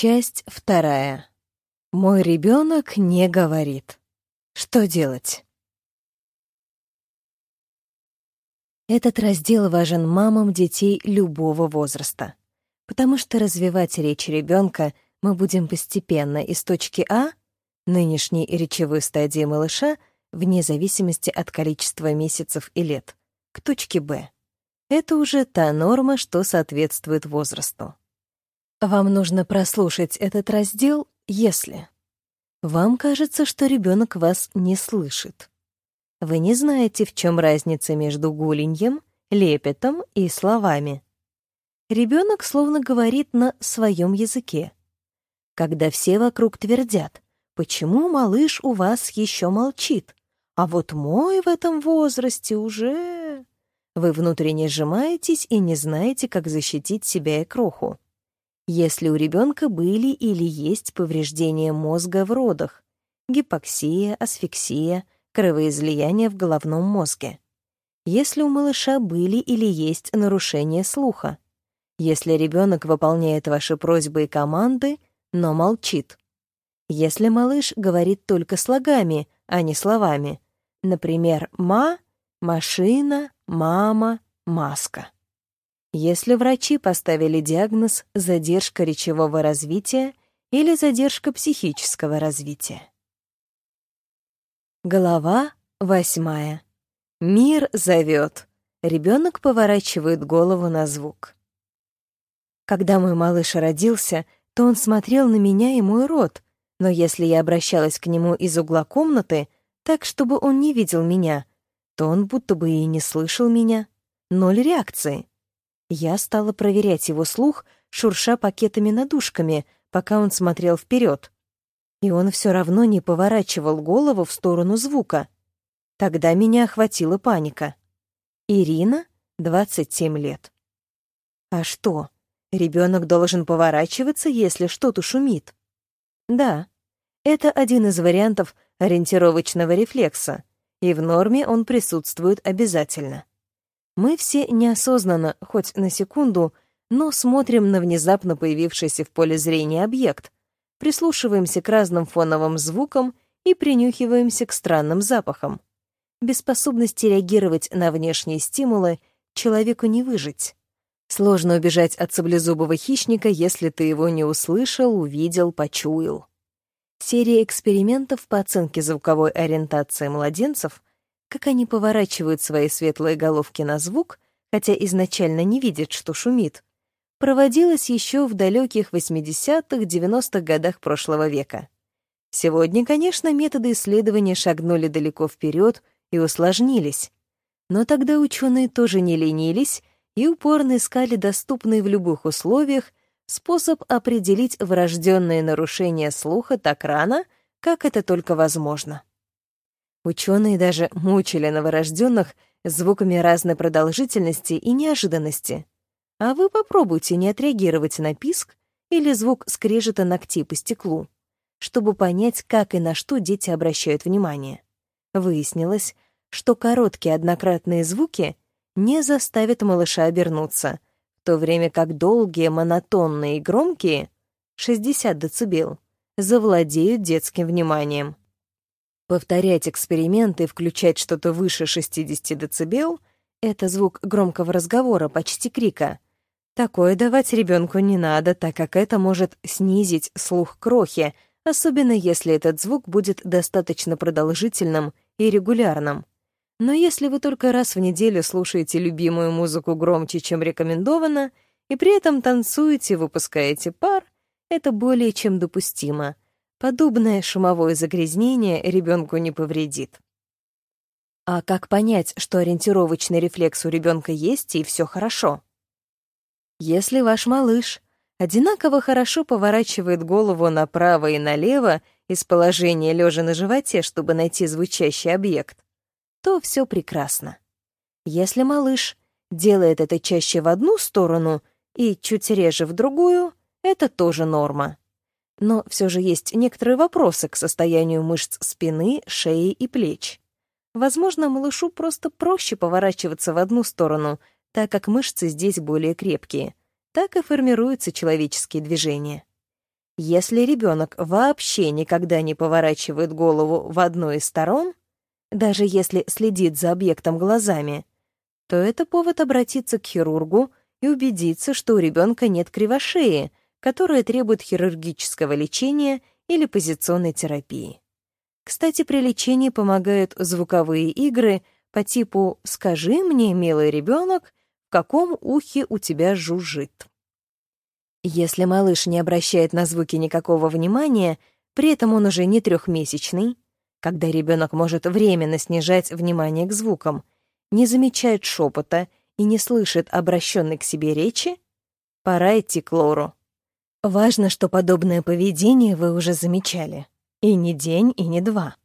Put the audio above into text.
Часть вторая. Мой ребенок не говорит. Что делать? Этот раздел важен мамам детей любого возраста, потому что развивать речь ребенка мы будем постепенно из точки А, нынешней речевой стадии малыша, вне зависимости от количества месяцев и лет, к точке Б. Это уже та норма, что соответствует возрасту. Вам нужно прослушать этот раздел, если вам кажется, что ребенок вас не слышит. Вы не знаете, в чем разница между гуленьем, лепетом и словами. Ребенок словно говорит на своем языке. Когда все вокруг твердят, почему малыш у вас еще молчит, а вот мой в этом возрасте уже... Вы внутренне сжимаетесь и не знаете, как защитить себя и кроху если у ребенка были или есть повреждения мозга в родах, гипоксия, асфиксия, кровоизлияние в головном мозге. Если у малыша были или есть нарушения слуха. Если ребенок выполняет ваши просьбы и команды, но молчит. Если малыш говорит только слогами, а не словами. Например, «ма», «машина», «мама», «маска». Если врачи поставили диагноз задержка речевого развития или задержка психического развития. Глава восьмая. Мир зовет. Ребенок поворачивает голову на звук. Когда мой малыш родился, то он смотрел на меня и мой рот, но если я обращалась к нему из угла комнаты, так, чтобы он не видел меня, то он будто бы и не слышал меня. Ноль реакции. Я стала проверять его слух, шурша пакетами-надушками, пока он смотрел вперед. И он все равно не поворачивал голову в сторону звука. Тогда меня охватила паника. Ирина, 27 лет. А что, ребенок должен поворачиваться, если что-то шумит? Да, это один из вариантов ориентировочного рефлекса, и в норме он присутствует обязательно. Мы все неосознанно, хоть на секунду, но смотрим на внезапно появившийся в поле зрения объект, прислушиваемся к разным фоновым звукам и принюхиваемся к странным запахам. Без способности реагировать на внешние стимулы человеку не выжить. Сложно убежать от саблезубого хищника, если ты его не услышал, увидел, почуял. Серия экспериментов по оценке звуковой ориентации младенцев как они поворачивают свои светлые головки на звук, хотя изначально не видят, что шумит, проводилась еще в далеких 80-х, 90-х годах прошлого века. Сегодня, конечно, методы исследования шагнули далеко вперед и усложнились. Но тогда ученые тоже не ленились и упорно искали доступный в любых условиях способ определить врожденные нарушения слуха так рано, как это только возможно. Ученые даже мучили новорожденных звуками разной продолжительности и неожиданности. А вы попробуйте не отреагировать на писк или звук скрежета ногтей по стеклу, чтобы понять, как и на что дети обращают внимание. Выяснилось, что короткие однократные звуки не заставят малыша обернуться, в то время как долгие, монотонные и громкие, 60 дБ, завладеют детским вниманием. Повторять эксперименты и включать что-то выше 60 дБ — это звук громкого разговора, почти крика. Такое давать ребенку не надо, так как это может снизить слух крохи, особенно если этот звук будет достаточно продолжительным и регулярным. Но если вы только раз в неделю слушаете любимую музыку громче, чем рекомендовано, и при этом танцуете, выпускаете пар, это более чем допустимо — Подобное шумовое загрязнение ребенку не повредит. А как понять, что ориентировочный рефлекс у ребенка есть и все хорошо? Если ваш малыш одинаково хорошо поворачивает голову направо и налево из положения лежа на животе, чтобы найти звучащий объект, то все прекрасно. Если малыш делает это чаще в одну сторону и чуть реже в другую, это тоже норма. Но все же есть некоторые вопросы к состоянию мышц спины, шеи и плеч. Возможно, малышу просто проще поворачиваться в одну сторону, так как мышцы здесь более крепкие. Так и формируются человеческие движения. Если ребенок вообще никогда не поворачивает голову в одну из сторон, даже если следит за объектом глазами, то это повод обратиться к хирургу и убедиться, что у ребенка нет кривошеи, которая требует хирургического лечения или позиционной терапии. Кстати, при лечении помогают звуковые игры по типу «Скажи мне, милый ребенок, в каком ухе у тебя жужжит». Если малыш не обращает на звуки никакого внимания, при этом он уже не трехмесячный, когда ребенок может временно снижать внимание к звукам, не замечает шепота и не слышит обращенной к себе речи, пора идти к лору. Важно, что подобное поведение вы уже замечали. И не день, и не два.